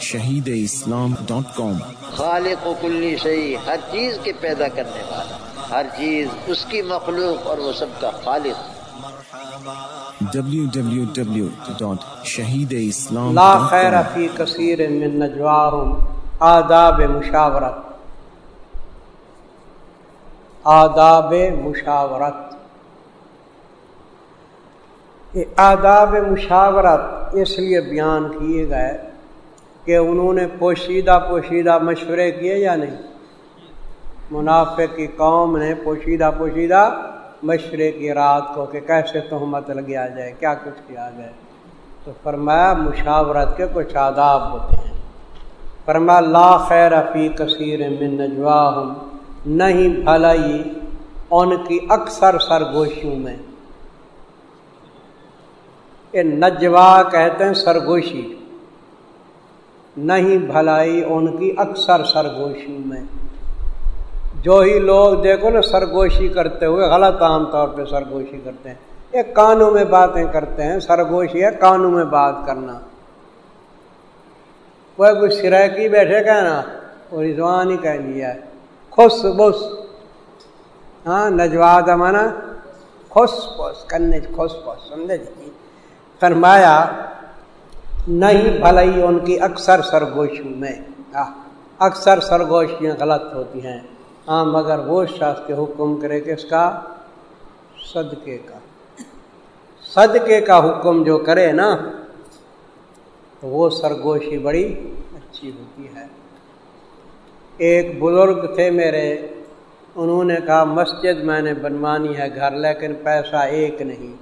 Shaheed Islam dot com خالق و کلی شہی ہر چیز کے پیدا کرنے والا ہر چیز اس کی مخلوق اور وہ سب کا خالق۔ www.شہیداسلام لا خیر فی کثیر من نجواہم آداب مشاورت۔ آداب مشاورت۔ یہ آداب مشاورت اس لیے بیان کیے گئے کہ انہوں نے پوشیدہ پوشیدہ مشورے کیے یا نہیں؟ منافع کی قوم نے پوشیدہ پوشیدہ مشورے کی رات کو کہ کیسے تہمت لگیا جائے، کیا کچھ کیا جائے؟ تو فرمایا مشاورت کے کچھ آداب ہوتے ہیں۔ فرمایا، لا خیر فی کثیر من نجواہم، نہیں بھلائی ان کی اکثر سرگوشیوں میں۔ یہ نجوا کہتے ہیں سرگوشی۔ نہیں بھلائی ان کی اکثر سرگوشیوں میں۔ جو ہی لوگ دیکھو نا، سرگوشی کرتے ہوئے غلط عام طور پہ سرگوشی کرتے ہیں۔ یہ کانوں میں باتیں کرتے ہیں۔ سرگوشی ہے کانوں میں بات کرنا۔ وہ کوئی سرکی بیٹھے گا نا وہ رضوان ہی کہہ لیا ہے خوش بس۔ ہاں نجواد مانا خوش پوس کرنے خوش پوس سمجھے جی۔ فرمایا نہیں، بھلائی ان کی اکثر سرگوشیوں میں۔ اکثر سرگوشیاں غلط ہوتی ہیں۔ ہاں مگر وہ شخص کے حکم کرے کہ اس کا صدقے کا۔ صدقے کا حکم جو کرے نا تو وہ سرگوشی بڑی اچھی ہوتی ہے۔ ایک بزرگ تھے میرے، انہوں نے کہا، مسجد میں نے بنوانی ہے گھر، لیکن پیسہ ایک نہیں۔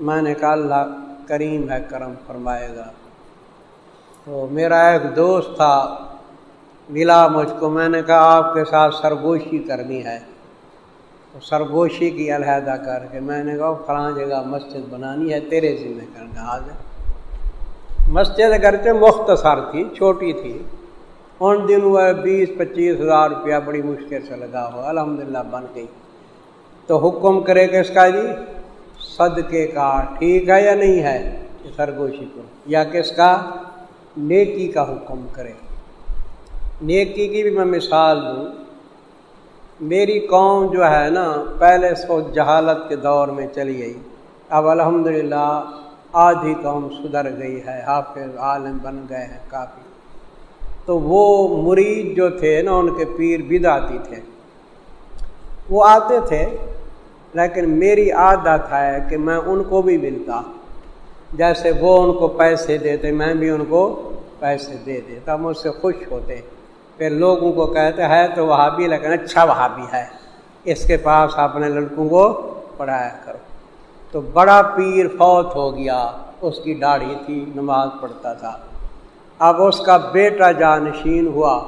میں نے کہا، اللہ کریم ہے، کرم فرمائے گا۔ تو میرا ایک دوست تھا، ملا مجھ کو، میں نے کہا آپ کے ساتھ سرگوشی کرنی ہے۔ تو سرگوشی کی علیحدہ کر کے میں نے کہا، فلاں جگہ مسجد بنانی ہے، تیرے ذمہ کرنا آ جائے مسجد اگرچہ مختصر تھی، چھوٹی تھی۔ ان دنوں بیس، پچیس ہزار روپیہ بڑی مشکل سے لگا ہو الحمد للہ بن گئی۔ تو حکم کرے کہ اس کا جی صدقے کا ٹھیک ہے یا نہیں ہے سرگوشی کو۔ یا کس کا؟ نیکی کا حکم کرے۔ نیکی کی بھی میں مثال دوں۔ میری قوم جو ہے نا، پہلے سو جہالت کے دور میں چلی گئی۔ اب الحمدللہ آدھی قوم سدھر گئی ہے، حافظ عالم بن گئے ہیں کافی۔ تو وہ مرید جو تھے نا، ان کے پیر بداتی تھے۔ وہ آتے تھے لیکن میری عادت ہے کہ میں ان کو بھی ملتا۔ جیسے وہ ان کو پیسے دیتے، میں بھی ان کو پیسے دے دیتا، مجھ سے خوش ہوتے۔ پھر لوگوں کو کہتے ہے تو وہاں بھی لیکن اچھا وہاں بھی ہے۔ اس کے پاس اپنے لڑکوں کو پڑھایا کرو۔ تو بڑا پیر فوت ہو گیا۔ اس کی داڑھی تھی، نماز پڑھتا تھا۔ اب اس کا بیٹا جانشین ہوا۔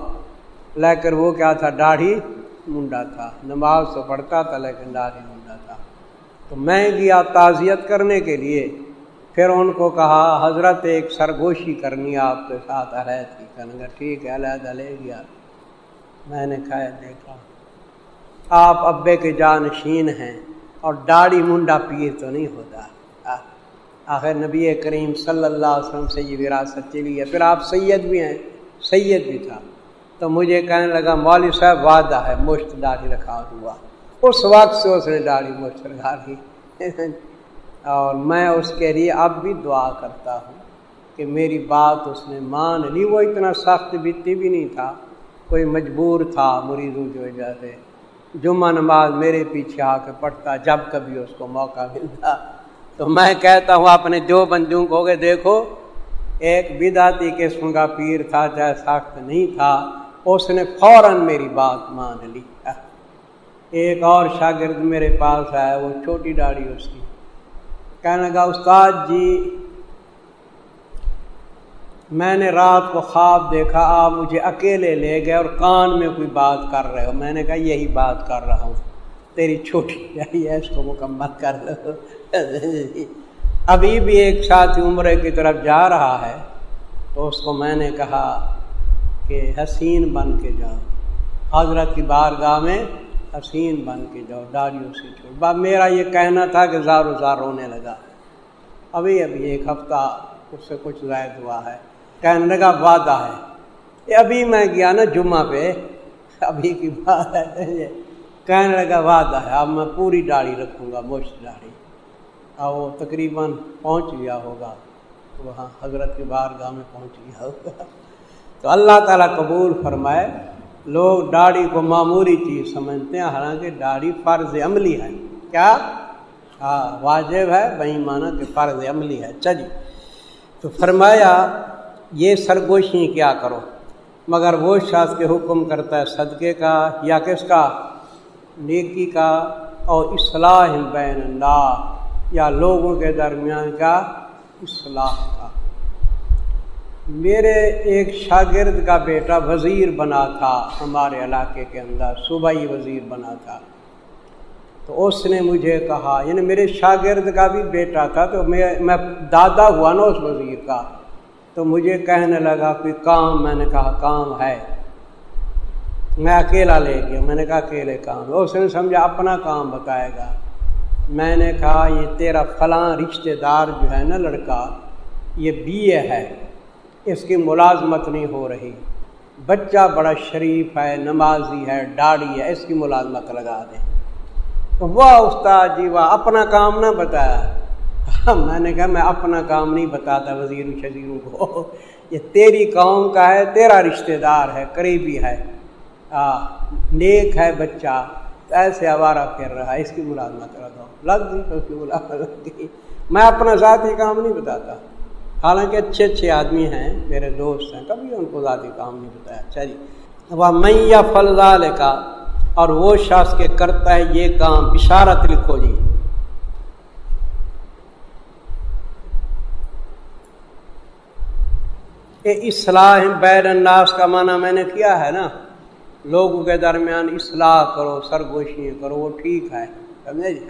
لیکن وہ کیا تھا؟ داڑھی منڈا تھا۔ نماز تو پڑھتا تھا، لیکن داڑھی تو میں گیا تعزیت کرنے کے لیے پھر ان کو کہا، حضرت، ایک سرگوشی کرنی آپ کے ساتھ ہے تھی کہنے گا ٹھیک ہے، علیحدہ لے گیا میں نے کہا، دیکھا، آپ ابے کے جانشین ہیں اور داڑھی منڈا پیر تو نہیں ہوتا۔ آخر نبی کریم صلی اللہ علیہ وسلم سے یہ وراثت چلی ہے۔ پھر آپ سید بھی ہیں، سید بھی تھا۔ تو مجھے کہنے لگا، مولوی صاحب، وعدہ ہے، مشت داڑھی رکھا ہوا۔ اس وقت سے اس نے داڑھی مشت رکھا دی اور میں اس کے لیے اب بھی دعا کرتا ہوں کہ میری بات اس نے مان لی۔ وہ اتنا سخت بیتی بھی نہیں تھا، کوئی مجبور تھا مریضوں کی وجہ سے۔ جمعہ نماز میرے پیچھے آ کے پڑھتا، جب کبھی اس کو موقع ملتا۔ تو میں کہتا ہوں، اپنے جو بندوں کو کہ دیکھو، ایک بداتی قسم کا پیر تھا، چاہے سخت نہیں تھا، اس نے فوراً میری بات مان لی۔ ایک اور شاگرد میرے پاس آیا، وہ چھوٹی داڑھی اس کی۔ کہنے لگا، استاد جی میں نے رات کو خواب دیکھا، آپ مجھے اکیلے لے گئے اور کان میں کوئی بات کر رہے ہو۔ میں نے کہا، یہی بات کر رہا ہوں۔ تیری چھوٹی جائی ہے، اس کو مکمل کر لو۔ ابھی بھی ایک ساتھی عمرے کی طرف جا رہا ہے، تو اس کو میں نے کہا کہ حسین بن کے جاؤ۔ حضرت کی بارگاہ میں حسین بن کے جاؤ، داڑیوں سے چھوڑ۔ با میرا یہ کہنا تھا کہ زار و زار رونے لگا۔ ابھی ابھی ایک ہفتہ اس سے کچھ زائد ہوا ہے۔ کہنے لگا، وعدہ ہے۔ ابھی میں گیا نا جمعہ پہ۔ ابھی کی بات ہے کہنے لگا، وعدہ ہے۔ اب میں پوری داڑھی رکھوں گا، مشت داڑھی۔ اور وہ تقریباً پہنچ گیا ہوگا۔ وہاں حضرت کے بار گاہ میں پہنچ گیا ہوگا۔ تو اللہ تعالیٰ قبول فرمائے۔ لوگ داڑھی کو معمولی چیز سمجھتے ہیں، حالانکہ داڑھی فرض عملی ہے۔ کیا؟ ہاں واجب ہے، وہی مانا کہ فرض عملی ہے۔ چلی تو فرمایا، یہ سرگوشی کیا کرو؟ مگر وہ شخص کے حکم کرتا ہے صدقے کا یا کس کا؟ نیکی کا۔ اور اصلاح بین اللہ، یا لوگوں کے درمیان کا اصلاح کا۔ میرے ایک شاگرد کا بیٹا وزیر بنا تھا ہمارے علاقے کے اندر، صوبائی وزیر بنا تھا۔ تو اس نے مجھے کہا یعنی میرے شاگرد کا بھی بیٹا تھا، تو میں دادا ہوا نا اس وزیر کا۔ تو مجھے کہنے لگا کوئی کام، میں نے کہا کام ہے۔ میں اکیلا لے گیا، میں نے کہا اکیلے کام۔ اس نے سمجھا اپنا کام بتائے گا۔ میں نے کہا، یہ تیرا فلاں رشتہ دار جو ہے نا لڑکا، یہ بی اے ہے۔ اس کی ملازمت نہیں ہو رہی۔ بچہ بڑا شریف ہے نمازی ہے ڈاڑی ہے اس کی ملازمت لگا دیں واہ استاد جی واہ اپنا کام نہ بتایا۔ میں نے کہا میں اپنا کام نہیں بتاتا وزیر شزیروں کو۔ یہ تیری قوم کا ہے تیرا رشتہ دار ہے قریبی ہے۔ آ, نیک ہے بچہ ایسے آوارہ پھر رہا ہے اس کی ملازمت لگاؤ لگ گئی اس کی ملازمت۔ لگ گئی میں اپنا ذاتی کام نہیں بتاتا۔ حالانکہ اچھے اچھے آدمی ہیں، میرے دوست ہیں، کبھی ان کو ذاتی کام نہیں بتایا۔ اچھا جی۔ وہ میں یا فلزال کا اور وہ شخص کے کرتا ہے یہ کام، بشارت لکھو جی۔ اصلاح بیر الناس کا معنی میں نے کیا ہے نا؟ لوگوں کے درمیان اصلاح کرو سرگوشی کرو، وہ ٹھیک ہے، سمجھے جی؟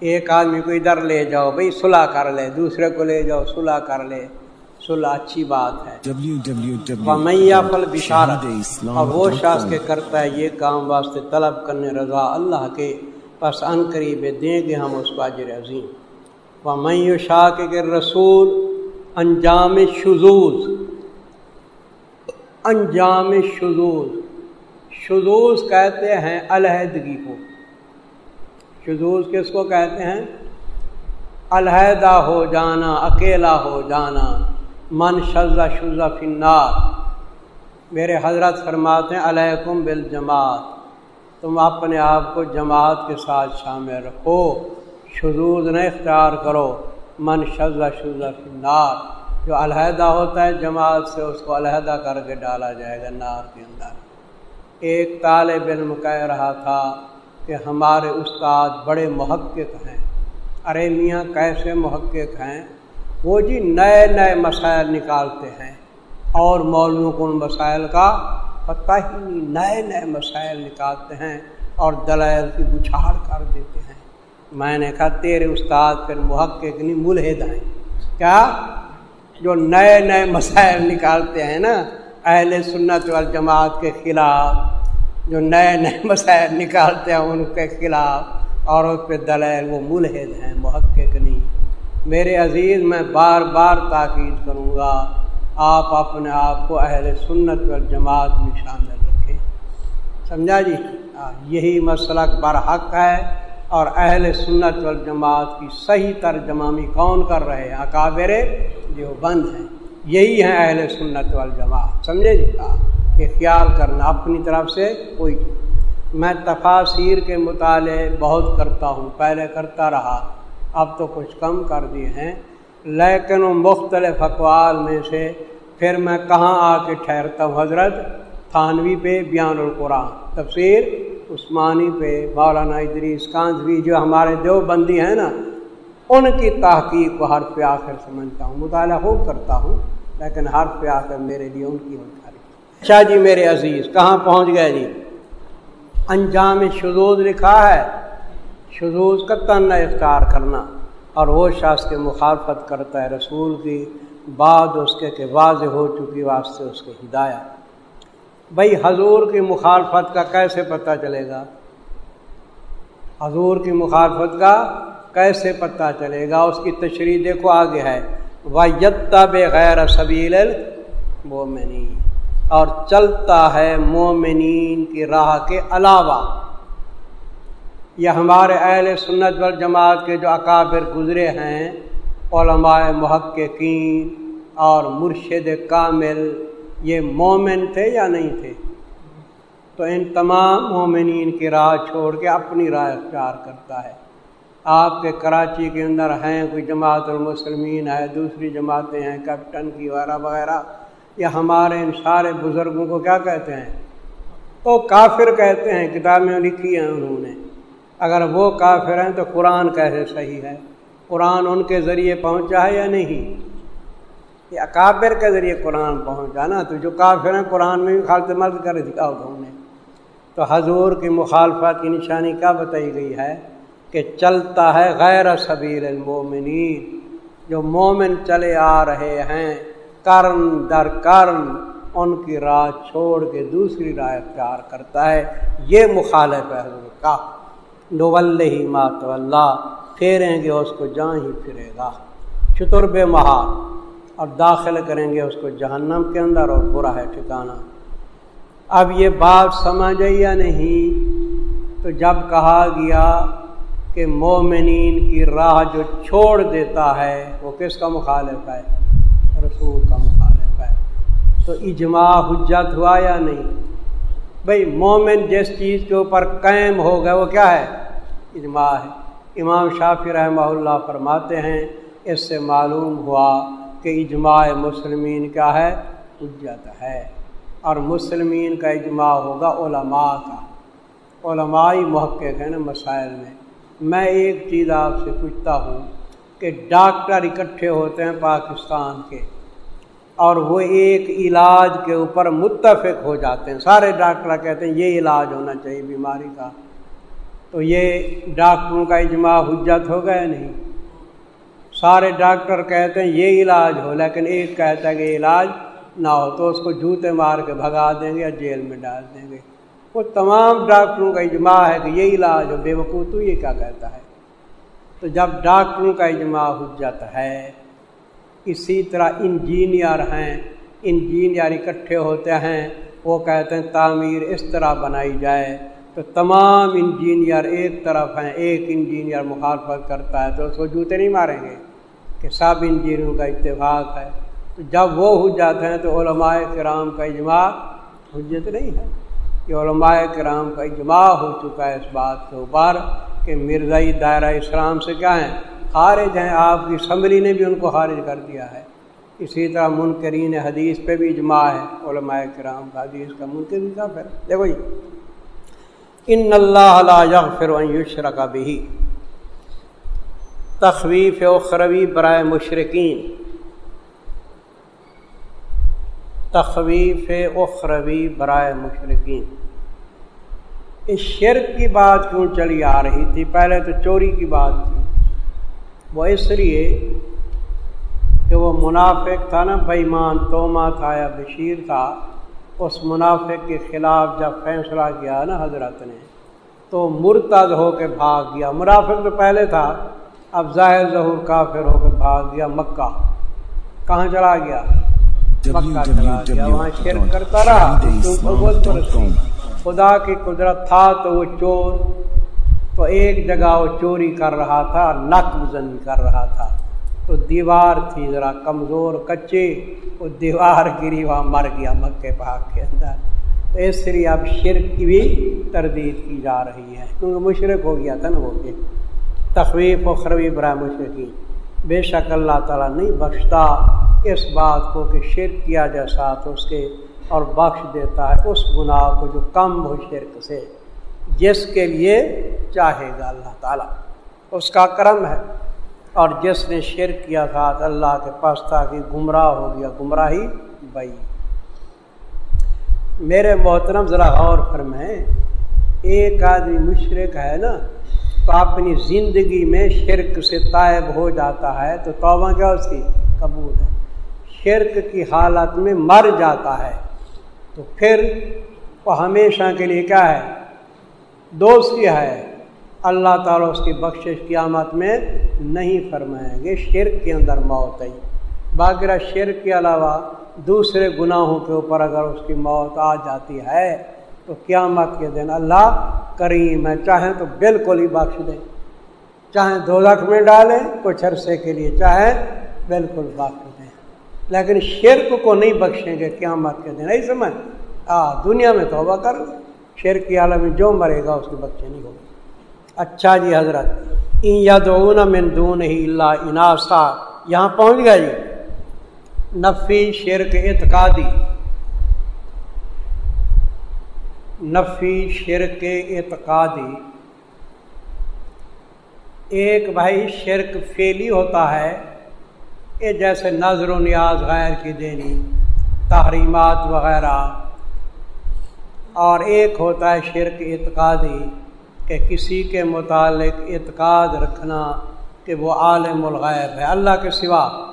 ایک آدمی کو ادھر لے جاؤ بھائی صلاح کر لے دوسرے کو لے جاؤ صلاح کر لے۔ صلح اچھی بات ہے۔ پل بشارت اور وہ شخص کے کرتا ہے یہ کام واسطے طلب کرنے رضا اللہ کے پس ان قریب دیں گے ہم اس باجر عظیم۔ و میں شاہ کے رسول انجام شذوز انجام شذوز شذوز کہتے ہیں علیحدگی کو۔ شذوز کس کو کہتے ہیں؟ علیحدہ ہو جانا، اکیلا ہو جانا، من شزہ شزہ فنار میرے حضرت فرماتے ہیں، علیکم بالجماعت۔ تم اپنے آپ کو جماعت کے ساتھ شامل رکھو شذوز نہ اختیار کرو۔ من شزہ شزہ فنار جو علیحدہ ہوتا ہے جماعت سے، اس کو علیحدہ کر کے ڈالا جائے گا نار کے اندر۔ ایک طالب علم کہہ رہا تھا کہ ہمارے استاد بڑے محقق ہیں۔ ارے میاں کیسے محقق ہیں؟ وہ جی نئے نئے مسائل نکالتے ہیں اور مولویوں کو ان مسائل کا پتہ ہی نہیں، نئے نئے مسائل نکالتے ہیں اور دلائل کی بچھاڑ کر دیتے ہیں۔ میں نے کہا، تیرے استاد پھر محقق نہیں، ملحد ہیں۔ کیا؟ جو نئے نئے مسائل نکالتے ہیں نا، اہل سنت والجماعت کے خلاف جو نئے نئے مسائل نکالتے ہیں، ان کے خلاف اور اس پہ دلائل، وہ ملحد ہیں، محقق نہیں۔ میرے عزیز، میں بار بار تاکید کروں گا، آپ اپنے آپ کو اہل سنت و جماعت میں شامل رکھیں۔ سمجھا جی؟ یہی مسلک برحق ہے اور اہل سنت والجماعت کی صحیح ترجمامی کون کر رہے ہیں؟ اکابر جو بند ہیں۔ یہی ہیں اہل سنت والجماعت۔ سمجھے جی؟ کہ خیال کرنا، اپنی طرف سے کوئی میں تفاصیر کے مطالعے بہت کرتا ہوں، پہلے کرتا رہا، اب تو کچھ کم کر دیے ہیں۔ لیکن مختلف اقوال میں سے پھر میں کہاں آ کے ٹھہرتا ہوں؟ حضرت تھانوی پہ، بیان القرآن۔ تفسیر عثمانی پہ، مولانا ادریس کانزوی جو ہمارے جو بندی ہیں نا، ان کی تحقیق کو حرف پہ آخر سمجھتا ہوں، مطالعہ خوب کرتا ہوں، لیکن حرف آخر میرے لیے ان کی ہوتا اچھا جی میرے عزیز، کہاں پہنچ گئے جی؟ انجام شدود لکھا ہے۔ شذوز کا تن اختیار کرنا۔ اور وہ شخص کے مخالفت کرتا ہے رسول کی، بعد اس کے کہ واضح ہو چکی واسطے اس کے ہدایت۔ بھائی حضور کی مخالفت کا کیسے پتہ چلے گا؟ حضور کی مخالفت کا کیسے پتہ چلے گا؟ اس کی تشریح دیکھو آگے ہے۔ ویتا بے غیر سبیل مومنی اور چلتا ہے مومنین کی راہ کے علاوہ۔ یہ ہمارے اہل سنت وال جماعت کے جو اکابر گزرے ہیں، علماء محققین اور مرشد کامل، یہ مومن تھے یا نہیں تھے؟ تو ان تمام مومنین کی راہ چھوڑ کے اپنی راہ اختیار کرتا ہے۔ آپ کے کراچی کے اندر ہیں، کوئی جماعت المسلمین ہے، دوسری جماعتیں ہیں، کیپٹن کی وغیرہ وغیرہ۔ یا ہمارے ان سارے بزرگوں کو کیا کہتے ہیں؟ وہ کافر کہتے ہیں، کتابیں لکھی ہیں انہوں نے۔ اگر وہ کافر ہیں تو قرآن کیسے صحیح ہے؟ قرآن ان کے ذریعے پہنچا ہے یا نہیں؟ یہ اکابر کے ذریعے قرآن پہنچا نا؟ تو جو کافر ہیں، قرآن میں بھی خالت مرد کر دیا انہوں نے۔ تو حضور کی مخالفت کی نشانی کیا بتائی گئی ہے؟ کہ چلتا ہے غیر صبیر المومنین جو مومن چلے آ رہے ہیں کرن در کرن ان کی راہ چھوڑ کے دوسری راہ اختیار کرتا ہے۔ یہ مخالف ہے۔ حضور کا نول ہی مات اللہ پھیریں گے اس کو جہاں ہی پھرے گا۔ چترب مہار اور داخل کریں گے اس کو جہنم کے اندر اور برا ہے ٹھکانا اب یہ بات سمجھ یا نہیں؟ تو جب کہا گیا کہ مومنین کی راہ جو چھوڑ دیتا ہے، وہ کس کا مخالف ہے؟ رسول کا مخالف ہے۔ تو اجماع حجت ہوا یا نہیں؟ بھائی مومن جس چیز کے اوپر قائم ہو گئے، وہ کیا ہے؟ اجماع ہے۔ امام شافی رحمہ اللہ فرماتے ہیں، اس سے معلوم ہوا کہ اجماع مسلمین کیا ہے، حجت ہے۔ اور مسلمین کا اجماع ہوگا علماء کا۔ علمائی محقق ہے نا مسائل میں۔ میں ایک چیز آپ سے پوچھتا ہوں کہ ڈاکٹر اکٹھے ہوتے ہیں پاکستان کے۔ اور وہ ایک علاج کے اوپر متفق ہو جاتے ہیں۔ سارے ڈاکٹر کہتے ہیں، یہ علاج ہونا چاہیے بیماری کا۔ تو یہ ڈاکٹروں کا اجماع حجت ہو گیا نہیں؟ سارے ڈاکٹر کہتے ہیں، یہ علاج ہو، لیکن ایک کہتا ہے کہ علاج نہ ہو، تو اس کو جوتے مار کے بھگا دیں گے یا جیل میں ڈال دیں گے۔ وہ تمام ڈاکٹروں کا اجماع ہے کہ یہ علاج ہو، بے وقوع تو یہ کیا کہتا ہے؟ تو جب ڈاکٹروں کا اجماع حجت ہے اسی طرح انجینئر ہیں، انجینئر اکٹھے ہوتے ہیں، وہ کہتے ہیں تعمیر اس طرح بنائی جائے۔ تو تمام انجینئر ایک طرف ہیں، ایک انجینئر مخالفت کرتا ہے، تو اس کو جوتے نہیں ماریں گے کہ سب انجینئروں کا اتفاق ہے۔ تو جب وہ حجت ہیں تو علماء کرام کا اجماع حجت نہیں ہے۔ کہ علماء کرام کا اجماع ہو چکا ہے اس بات کے اوپر کہ مرزائی دائرہ اسلام سے کیا ہیں؟ خارج ہیں، آپ کی اسمبلی نے بھی ان کو خارج کر دیا ہے۔ اسی طرح منکرین حدیث پہ بھی اجماع ہے، علماء کرام کا حدیث کا منکر بھی کافر دیکھو جی۔ ان اللہ یغفر ان یشرک بھی تخویف اخروی برائے مشرقین تخویف اخروی برائے مشرقین اس شرک کی بات کیوں چلی آ رہی تھی؟ پہلے تو چوری کی بات تھی۔ وہ اس لیے کہ وہ منافق تھا نا بےمان توما تھا یا بشیر تھا اس منافق کے خلاف جب فیصلہ کیا نا حضرت نے تو مرتد ہو کے بھاگ گیا۔ منافق تو پہلے تھا اب ظاہر ظہور کافر ہو کے بھاگ گیا مکہ۔ کہاں چلا گیا؟ مکہ چلا گیا۔ وہاں شرک کرتا رہا۔ خدا کی قدرت تھا تو وہ چور تو ایک جگہ وہ چوری کر رہا تھا، نقب زنی کر رہا تھا۔ تو دیوار تھی ذرا کمزور، کچے، وہ دیوار گری، وہاں مر گیا مکے پاک کے اندر۔ تو اس لیے اب شرک کی بھی تردید کی جا رہی ہے۔ کیونکہ مشرق ہو گیا تھا نا وہ کہ تخویف و خروی برائے مشرقی بے شک اللہ تعالیٰ نہیں بخشتا اس بات کو کہ شرک کیا جائے ساتھ اس کے اور بخش دیتا ہے اس گناہ کو جو کم ہو شرک سے۔ جس کے لیے چاہے گا اللہ تعالیٰ۔ اس کا کرم ہے۔ اور جس نے شرک کیا تھا اللہ کے پاس تھا کہ گمراہ ہو گیا، گمراہی بئی میرے محترم، ذرا غور فرمائیں۔ ایک آدمی مشرق ہے نا، تو اپنی زندگی میں شرک سے طائب ہو جاتا ہے تو توبہ کیا اس کی؟ قبول ہے۔ شرک کی حالت میں مر جاتا ہے تو پھر وہ ہمیشہ کے لیے کیا ہے؟ دوست کیا ہے، اللہ تعالیٰ اس کی بخشش قیامت میں نہیں فرمائیں گے، شرک کے اندر موت آئی۔ باقرہ شیر کے علاوہ دوسرے گناہوں کے اوپر اگر اس کی موت آ جاتی ہے، تو قیامت کے دن اللہ کریم ہے۔ چاہیں تو بالکل ہی بخش دیں چاہیں دو میں ڈالیں، کچھ عرصے کے لیے چاہیں بالکل بخش دیں لیکن شرک کو نہیں بخشیں گے قیامت کے دن۔ نہیں سمجھ آ، دنیا میں توبہ کر لیں۔ شیر کی عالم میں جو مرے گا، اس کے بچے نہیں ہوگا اچھا جی حضرت یدعون من دون ہی اللہ اناسا۔ یہاں پہنچ گیا جی۔ نفی، شرک، اعتقادی۔ نفی، شرک، اعتقادی۔ ایک بھائی شرک فیلی ہوتا ہے، یہ جیسے نظر و نیاز، غیر کی دینی، تحریمات وغیرہ۔ اور ایک ہوتا ہے شرک اعتقادی کہ کسی کے متعلق اعتقاد رکھنا کہ وہ عالم الغیب ہے، اللہ کے سوا۔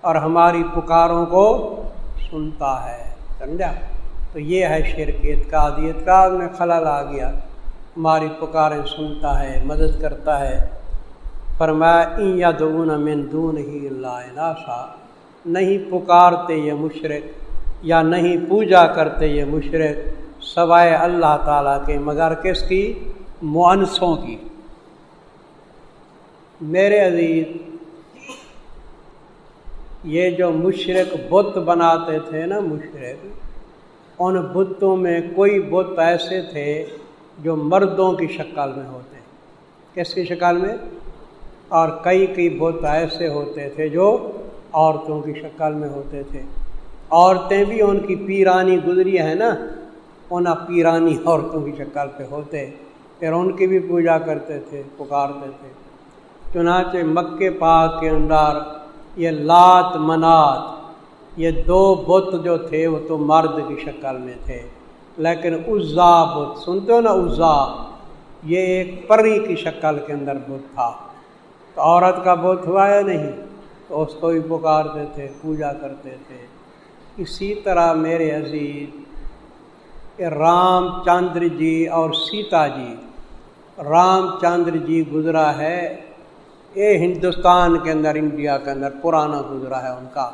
اور ہماری پکاروں کو سنتا ہے، سمجھا؟ تو یہ ہے شرک اعتقاد اعتقاد میں خلل آ گیا۔ ہماری پکاریں سنتا ہے، مدد کرتا ہے۔ فرمایا دون من دون ہی اللہ ناسا نہیں پکارتے یہ مشرق یا نہیں پوجا کرتے یہ مشرق سوائے اللہ تعالیٰ کے، مگر کس کی؟ معنسوں کی۔ میرے عزیز، یہ جو مشرق بت بناتے تھے نا، مشرق، ان بتوں میں کوئی بت ایسے تھے جو مردوں کی شکل میں ہوتے کس کی شکل میں؟ اور کئی کئی بت ایسے ہوتے تھے جو عورتوں کی شکل میں ہوتے تھے۔ عورتیں بھی ان کی پیرانی گزری ہے نا ان پیرانی عورتوں کی شکل پہ ہوتے، پھر ان کی بھی پوجا کرتے تھے، پکارتے تھے۔ چنانچہ مکے پاک کے اندر یہ لات منات، یہ دو بت جو تھے وہ تو مرد کی شکل میں تھے۔ لیکن عزا بت، سنتے ہو نا عزا؟ یہ ایک پری کی شکل کے اندر بت تھا۔ تو عورت کا بت ہوا یا نہیں؟ تو اس کو بھی پکارتے تھے، پوجا کرتے تھے۔ اسی طرح میرے عزیز رام چندر جی اور سیتا جی رام چندر جی گزرا ہے یہ ہندوستان کے اندر، انڈیا کے اندر، پرانا گزرا ہے ان کا۔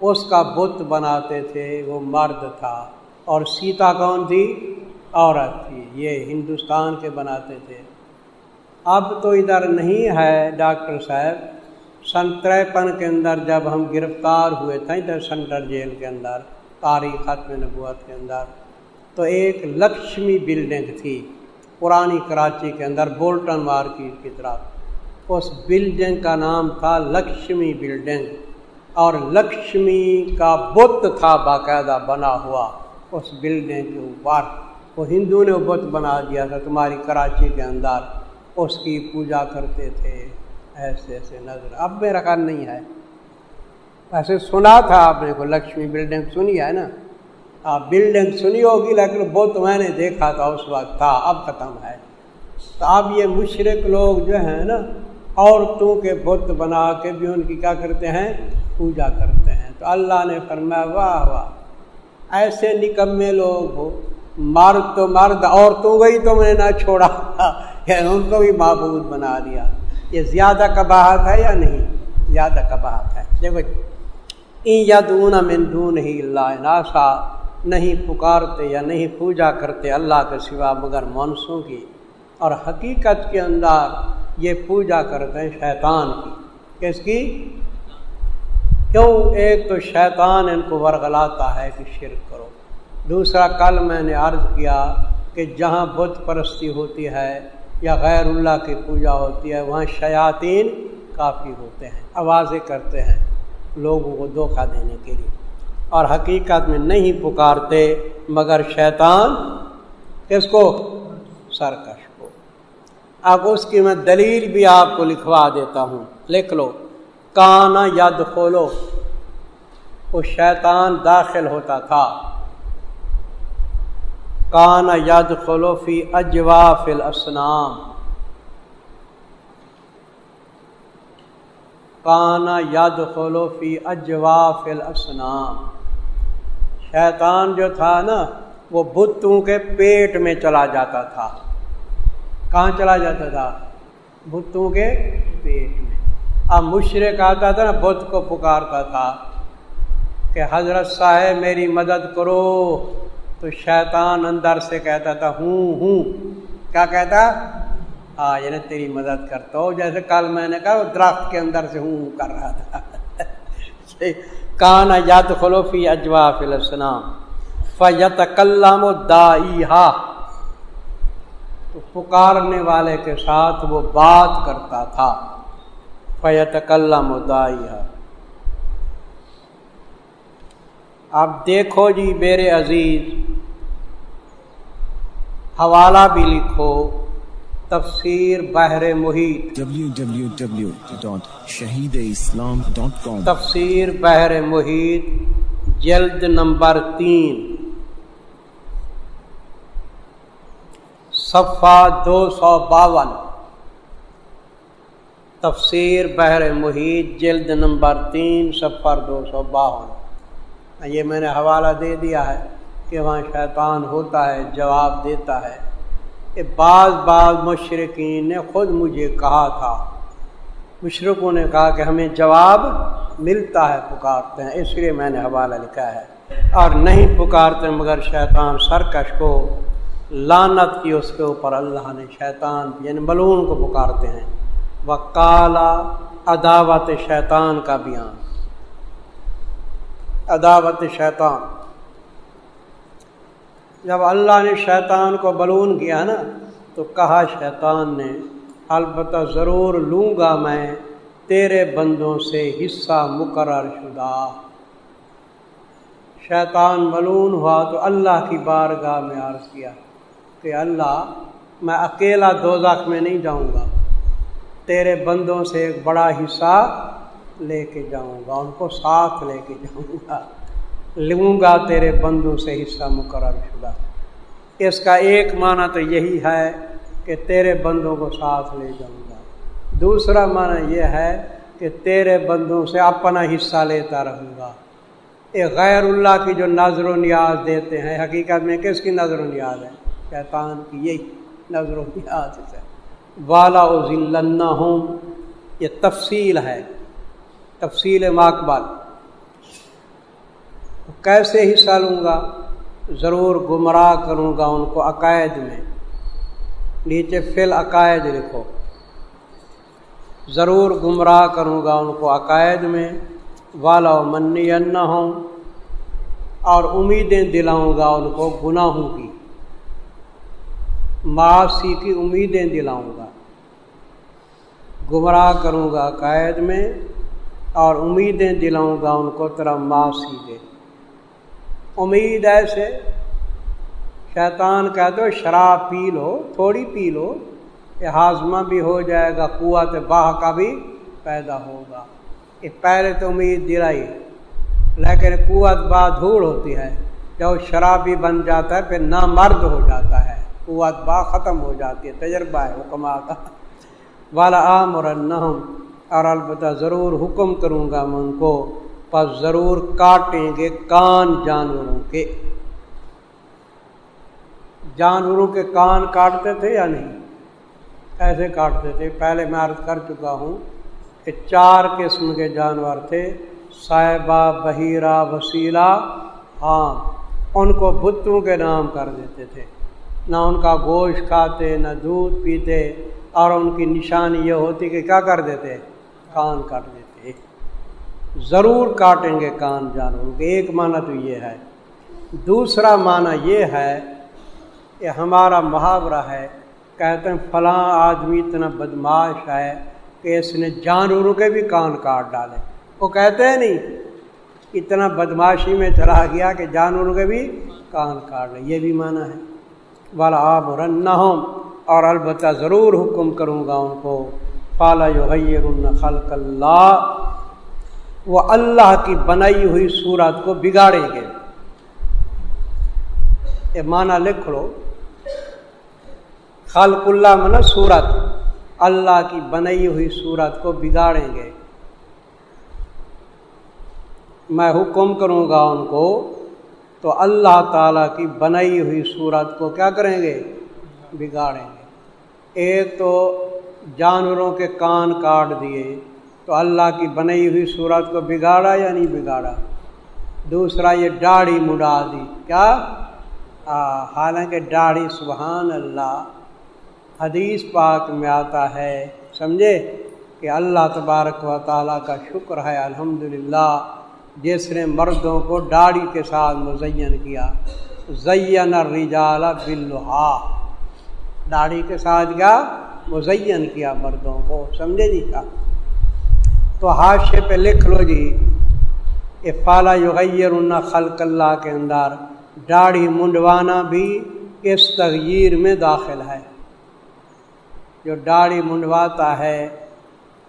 اس کا بت بناتے تھے، وہ مرد تھا۔ اور سیتا کون تھی؟ عورت تھی۔ یہ ہندوستان کے بناتے تھے۔ اب تو ادھر نہیں ہے ڈاکٹر صاحب۔ سن تریپن کے اندر جب ہم گرفتار ہوئے تھے، ادھر سینٹر جیل کے اندر، تاریخ ختم نبوت کے اندر۔ تو ایک لکشمی بلڈنگ تھی، پرانی کراچی کے اندر بولٹن مارکیٹ کی طرف اس بلڈنگ کا نام تھا لکشمی بلڈنگ اور لکشمی کا بت تھا باقاعدہ بنا ہوا اس بلڈنگ کے اوپر۔ وہ ہندو نے بت بنا دیا تھا تمہاری کراچی کے اندر۔ اس کی پوجا کرتے تھے۔ ایسے ایسے نظر۔ اب میرا خیال نہیں ہے۔ ایسے سنا تھا آپ نے کو لکشمی بلڈنگ سنی ہے نا؟ آپ بلڈنگ سنی ہوگی، لیکن بت میں نے دیکھا تھا، اس وقت تھا، اب ختم ہے۔ تو اب یہ مشرق لوگ جو ہیں نا، عورتوں کے بت بنا کے بھی ان کی کیا کرتے ہیں؟ پوجا کرتے ہیں۔ تو اللہ نے فرمایا، واہ واہ، ایسے نکمے لوگ ہو۔ مرد تو مرد، عورتوں گئی تو میں نے نہ چھوڑا ان کو بھی معبود بنا دیا۔ یہ زیادہ کباہت ہے یا نہیں؟ زیادہ کباہت ہے۔ دیکھو یدون مندون ہی اللہ ناسا۔ نہیں پکارتے یا نہیں پوجا کرتے اللہ کے سوا مگر مونسوں کی اور حقیقت کے اندر یہ پوجا کرتے ہیں شیطان کی۔ کس کی؟ کیوں؟ ایک تو شیطان ان کو ورگلاتا ہے کہ شرک کرو۔ دوسرا، کل میں نے عرض کیا کہ جہاں بت پرستی ہوتی ہے یا غیر اللہ کی پوجا ہوتی ہے، وہاں شیاطین کافی ہوتے ہیں، آوازیں کرتے ہیں لوگوں کو دھوکہ دینے کے لیے۔ اور حقیقت میں نہیں پکارتے، مگر شیطان کس کو؟ سرکش کو۔ اب اس کی میں دلیل بھی آپ کو لکھوا دیتا ہوں۔ لکھ لو۔ کانا ید کھولو وہ شیطان داخل ہوتا تھا۔ کان ید خلوفی اجوا فل اسنام کانا ید خلوفی اجوا فل اسنام شیطان جو تھا نا، وہ بتوں کے پیٹ میں چلا جاتا تھا۔ کہاں چلا جاتا تھا؟ بتوں کے پیٹ میں۔ اب مشرق آتا تھا نا بدھ کو پکارتا تھا کہ حضرت صاحب میری مدد کرو۔ تو شیطان اندر سے کہتا تھا، ہوں ہوں۔ کیا کہتا؟ آ یعنی تیری مدد کرتا ہو جیسے کل میں نے کہا، وہ درخت کے اندر سے ہوں کر رہا تھا۔ کان یت خلوفی اجوا فلسلام فیت کلام دا تو پکارنے والے کے ساتھ وہ بات کرتا تھا۔ فیت کلام دا اب دیکھو جی میرے عزیز، حوالہ بھی لکھو۔ تفسیر بحر محیط۔ www.shahideislam.com تفسیر بحر محیط جلد نمبر تین۔ صفحہ دو سو باون۔ تفسیر بحر محیط جلد نمبر تین صفر دو سو باون۔ یہ میں نے حوالہ دے دیا ہے کہ وہاں شیطان ہوتا ہے جواب دیتا ہے۔ بعض بعض مشرقین نے خود مجھے کہا تھا۔ مشرقوں نے کہا کہ ہمیں جواب ملتا ہے، پکارتے ہیں، اس لیے میں نے حوالہ لکھا ہے۔ اور نہیں پکارتے مگر شیطان سرکش کو لانت کی اس کے اوپر اللہ نے شیطان یعنی ملون کو پکارتے ہیں۔ وہ کالا عداوت شیطان کا بیان۔ عداوت شیطان۔ جب اللہ نے شیطان کو بلون کیا نا، تو کہا شیطان نے، البتہ ضرور لوں گا میں تیرے بندوں سے حصہ مقرر شدہ۔ شیطان ملون ہوا تو اللہ کی بارگاہ میں عرض کیا کہ اللہ، میں اکیلا دو میں نہیں جاؤں گا، تیرے بندوں سے ایک بڑا حصہ لے کے جاؤں گا، ان کو ساتھ لے کے جاؤں گا۔ لوں گا تیرے بندوں سے حصہ مقرر شدہ۔ اس کا ایک معنی تو یہی ہے کہ تیرے بندوں کو ساتھ لے جاؤں گا۔ دوسرا معنی یہ ہے کہ تیرے بندوں سے اپنا حصہ لیتا رہوں گا۔ ایک غیر اللہ کی جو نظر و نیاز دیتے ہیں، حقیقت میں کس کی نظر و نیاز ہے؟ شیطان کی یہی نظر و نیاز ہے۔ والا و ذلنا ہوں یہ تفصیل ہے۔ تفصیل ماکبال کیسے حصہ لوں گا؟ ضرور گمراہ کروں گا ان کو عقائد میں۔ نیچے فل عقائد لکھو۔ ضرور گمراہ کروں گا ان کو عقائد میں۔ والا و منی ہوں اور امیدیں دلاؤں گا ان کو گناہوں کی۔ معاشی کی امیدیں دلاؤں گا۔ گمراہ کروں گا عقائد میں اور امیدیں دلاؤں گا ان کو طرح معاشی دے۔ امید ایسے شیطان کہہ دو، شراب پی لو، تھوڑی پی لو، یہ ہاضمہ بھی ہو جائے گا، قوت باہ کا بھی پیدا ہوگا۔ یہ پہلے تو امید دلائی، لیکن قوت باہ دھوڑ ہوتی ہے۔ جب شرابی بن جاتا ہے، پھر نامرد ہو جاتا ہے۔ قوت باہ ختم ہو جاتی ہے، تجربہ ہے حکم آتا والا عام اور اور البتہ ضرور حکم کروں گا میں ان کو۔ پس ضرور کاٹیں گے کان جانوروں کے۔ جانوروں کے کان کاٹتے تھے یا نہیں؟ ایسے کاٹتے تھے۔ پہلے میں عرض کر چکا ہوں کہ چار قسم کے جانور تھے۔ صاحبہ بحیرہ وسیلہ ہاں ان کو بتوں کے نام کر دیتے تھے۔ نہ ان کا گوشت کھاتے، نہ دودھ پیتے، اور ان کی نشانی یہ ہوتی کہ کیا کر دیتے؟ کان کاٹ دیتے۔ ضرور کاٹیں گے کان جانوروں کے ایک معنی تو یہ ہے۔ دوسرا معنی یہ ہے کہ ہمارا محاورہ ہے، کہتے ہیں فلاں آدمی اتنا بدماش ہے کہ اس نے جانوروں کے بھی کان کاٹ ڈالے۔ وہ کہتے ہیں نہیں، اتنا بدماشی میں چلا گیا کہ جانوروں کے بھی کان کاٹ لے۔ یہ بھی معنی ہے۔ والا آب رن اور البتہ ضرور حکم کروں گا ان کو۔ پالا خلق اللہ وہ اللہ کی بنائی ہوئی صورت کو بگاڑیں گے۔ یہ معنی لکھ لو۔ خلق اللہ من صورت۔ اللہ کی بنائی ہوئی صورت کو بگاڑیں گے۔ میں حکم کروں گا ان کو تو اللہ تعالیٰ کی بنائی ہوئی صورت کو کیا کریں گے؟ بگاڑیں گے۔ ایک تو جانوروں کے کان کاٹ دیے۔ تو اللہ کی بنی ہوئی صورت کو بگاڑا یا نہیں بگاڑا؟ دوسرا یہ داڑھی مڈا دی۔ کیا؟ حالانکہ داڑھی، سبحان اللہ، حدیث پاک میں آتا ہے۔ سمجھے؟ کہ اللہ تبارک و تعالیٰ کا شکر ہے، الحمدللہ، جس نے مردوں کو داڑھی کے ساتھ مزین کیا۔ زین الرجال بلحا داڑھی کے ساتھ کیا؟ مزین کیا مردوں کو۔ سمجھے جی؟ کیا تو حادثے پہ لکھ لو جی۔ افالا یغیر خلق اللہ کے اندر۔ داڑھی منڈوانا بھی اس تغیر میں داخل ہے۔ جو داڑھی منڈواتا ہے،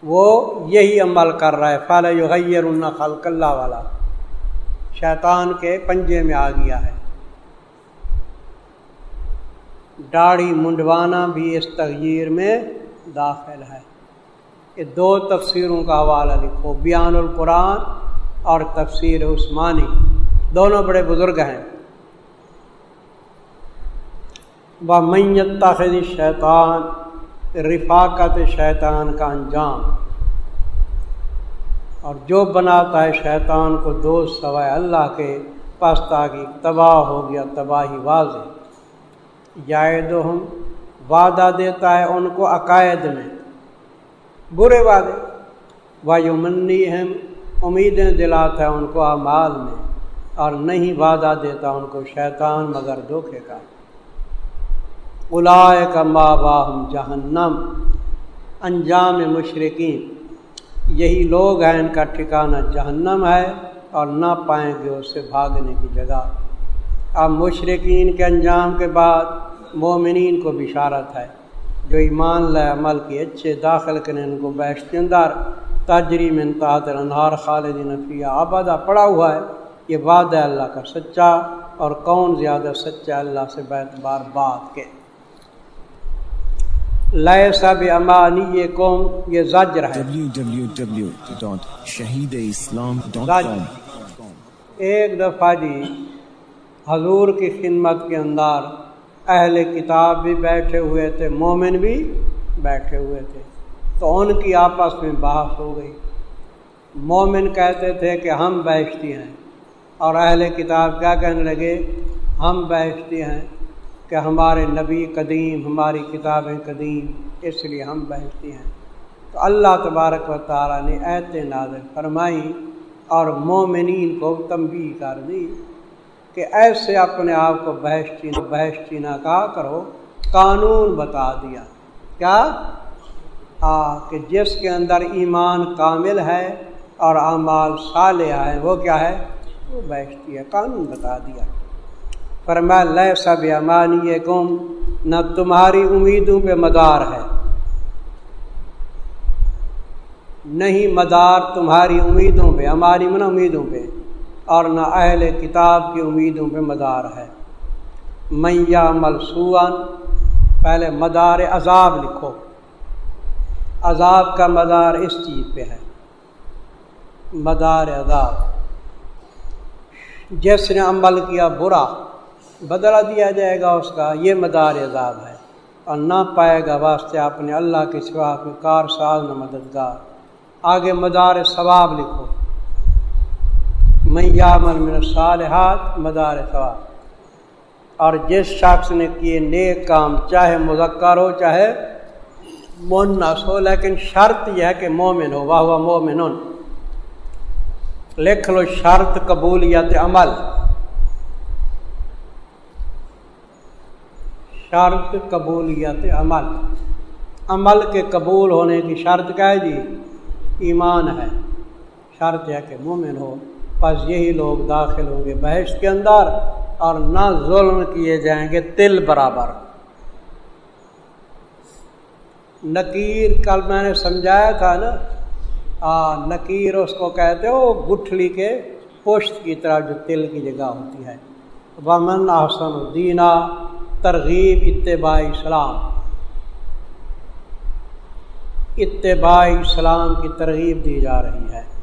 وہ یہی عمل کر رہا ہے۔ فالا یغیر خلق اللہ والا۔ شیطان کے پنجے میں آ گیا ہے۔ داڑھی منڈوانا بھی اس تغیر میں داخل ہے۔ یہ دو تفسیروں کا حوالہ لکھو، بیان القرآن اور تفسیر عثمانی۔ دونوں بڑے بزرگ ہیں۔ میت شیطان رفاقت شیطان کا انجام۔ اور جو بناتا ہے شیطان کو دوست سوائے اللہ کے، پاستا کی تباہ ہو گیا، تباہی واضح۔ جائے ہم وعدہ دیتا ہے ان کو عقائد میں۔ برے وعدے وایو منی ہے امیدیں دلاتا ہے ان کو اعمال میں، اور نہیں وعدہ دیتا ان کو شیطان مگر دھوکے کا۔ الائے کا ماں باہم جہنم، انجام مشرقین یہی لوگ ہیں ان کا ٹھکانہ جہنم ہے، اور نہ پائیں گے اس سے بھاگنے کی جگہ۔ اب مشرقین کے انجام کے بعد مومنین کو بشارت ہے۔ جو ایمان لے عمل کی اچھے داخل کریں ان کو بیشت اندر تاجری میں انتہا انہار خالد نفیہ آبادہ پڑا ہوا ہے۔ یہ وعدہ اللہ کا سچا اور کون زیادہ سچا اللہ سے بیت بار بات کے۔ لیے سب امانی قوم یہ زجر ہے۔ ایک دفعہ جی حضور کی خدمت کے اندر اہل کتاب بھی بیٹھے ہوئے تھے، مومن بھی بیٹھے ہوئے تھے۔ تو ان کی آپس میں بحث ہو گئی۔ مومن کہتے تھے کہ ہم بیچتی ہیں۔ اور اہل کتاب کیا کہنے لگے؟ ہم بیچتی ہیں کہ ہمارے نبی قدیم، ہماری کتابیں قدیم، اس لیے ہم بیچتی ہیں۔ تو اللہ تبارک و تعالیٰ نے ایت نازل فرمائی اور مومنین کو تنبیہ کر دی۔ کہ ایسے اپنے آپ کو بحث چینا بحث چینا کہا کرو، قانون بتا دیا۔ کیا؟ آ، کہ جس کے اندر ایمان کامل ہے اور اعمال صالح ہے وہ کیا ہے؟ وہ بیچتی ہے، قانون بتا دیا۔ پر میں لے سب امانی گم نہ تمہاری امیدوں پہ مدار ہے۔ نہیں مدار تمہاری امیدوں پہ، ہماری من امیدوں پہ۔ اور نہ اہل کتاب کی امیدوں پہ مدار ہے۔ میاں ملسوان پہلے مدار عذاب لکھو۔ عذاب کا مدار اس چیز پہ ہے۔ مدار عذاب۔ جس نے عمل کیا برا بدلا دیا جائے گا اس کا، یہ مدار عذاب ہے۔ اور نہ پائے گا واسطے اپنے اللہ کے سوا کوئی کار ساز نہ مددگار۔ آگے مدار ثواب لکھو۔ میں یامل من صالحات مدار ثواب۔ اور جس شخص نے کیے نیک کام، چاہے مذکر ہو، چاہے مونس ہو، لیکن شرط یہ ہے کہ مومن ہو واہ واہ مومن لکھ لو شرط قبولیت عمل۔ شرط قبولیت عمل۔ عمل کے قبول ہونے کی شرط کیا ہے جی؟ ایمان ہے۔ شرط ہے کہ مومن ہو۔ بس یہی لوگ داخل ہوں گے بحث کے اندر اور نہ ظلم کیے جائیں گے تل برابر۔ نکیر کل میں نے سمجھایا تھا نا، آ، نکیر اس کو کہتے ہو، گٹھلی کے پشت کی طرح جو تل کی جگہ ہوتی ہے۔ ومن احسن الدینہ ترغیب، اتباع اسلام۔ اتباع اسلام کی ترغیب دی جا رہی ہے۔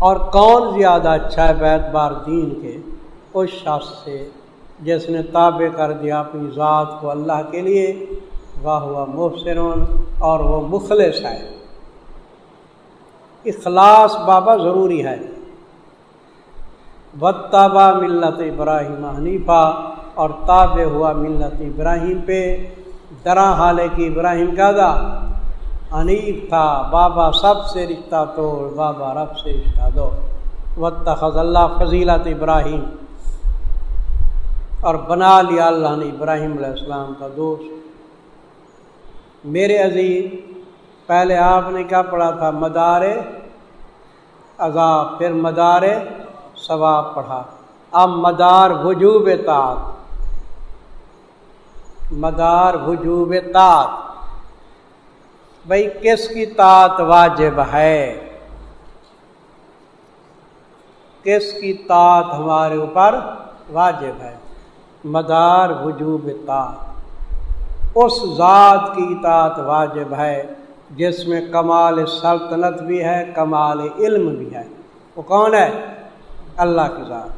اور کون زیادہ اچھا ہے بیت بار دین کے؟ اس شخص سے، جس نے تابع کر دیا اپنی ذات کو اللہ کے لیے واہ ہوا محسرون اور وہ مخلص ہے۔ اخلاص بابا ضروری ہے۔ بتابا ملت ابراہیم حنیفہ اور تابع ہوا ملت ابراہیم پہ۔ درا حال کی ابراہیم کا دا حنیف تھا، بابا سب سے رشتہ توڑ، بابا رب سے رشتہ دو وط اللہ فضیلت ابراہیم۔ اور بنا لیا اللہ نے ابراہیم علیہ السلام کا دوست۔ میرے عزیز، پہلے آپ نے کیا پڑھا تھا؟ مدار عذاب، پھر مدار ثواب پڑھا۔ اب مدار وجوب تات مدار وجوب تات بھائی کس کی تات واجب ہے؟ کس کی تات ہمارے اوپر واجب ہے؟ مدار وجوب تات اس ذات کی اطاعت واجب ہے جس میں کمال سلطنت بھی ہے، کمال علم بھی ہے۔ وہ کون ہے؟ اللہ کی ذات۔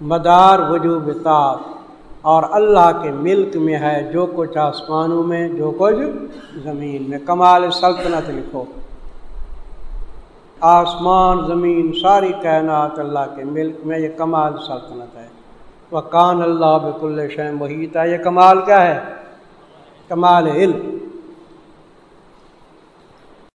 مدار وجوب تاب اور اللہ کے ملک میں ہے جو کچھ آسمانوں میں، جو کچھ زمین میں۔ کمال سلطنت لکھو۔ آسمان، زمین، ساری کائنات اللہ کے ملک میں، یہ کمال سلطنت ہے۔ وہ کان اللہ بک الشم وہی تھا یہ کمال کیا ہے؟ کمال علم۔